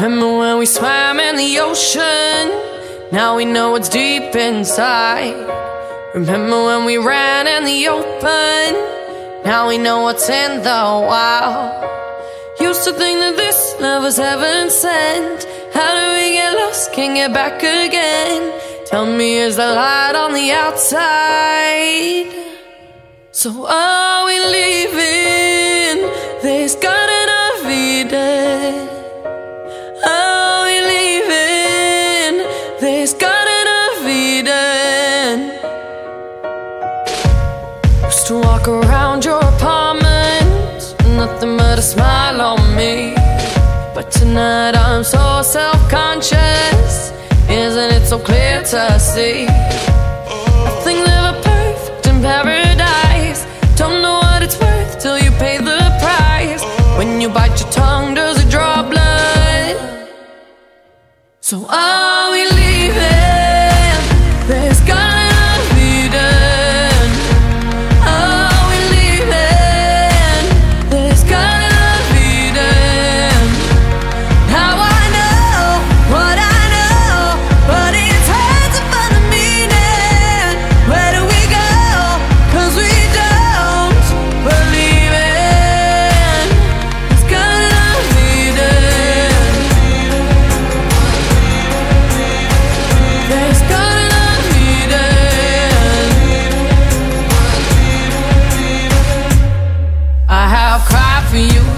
Remember when we swam in the ocean? Now we know what's deep inside. Remember when we ran in the open? Now we know what's in the wild. Used to think that this love was heaven sent. How do we get lost? Can't get back again. Tell me, is the light on the outside? So are we leaving this garden but a smile on me. But tonight I'm so self conscious. Isn't it so clear to see? Nothing's ever perfect in paradise. Don't know what it's worth till you pay the price. When you bite your tongue, does it draw blood? So are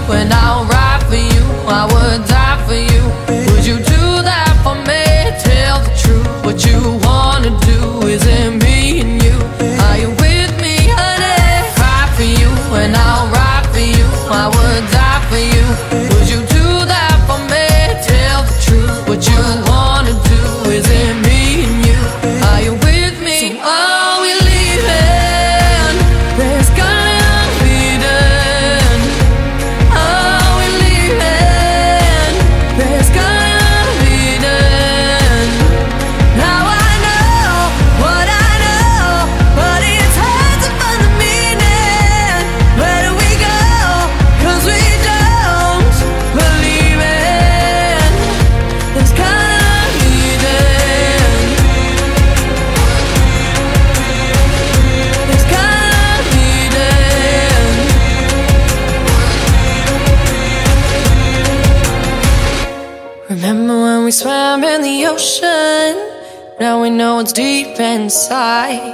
for you Remember when we swam in the ocean? Now we know it's deep inside.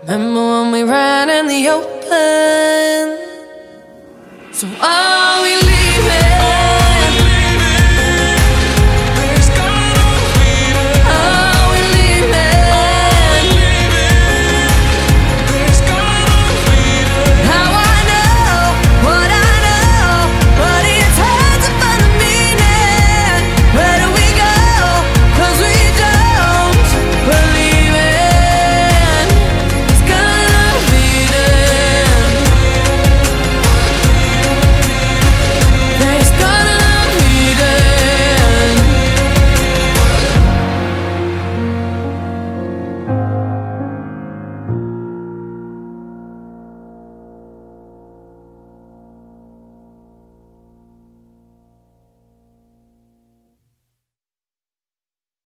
Remember when we ran in the open? So are we?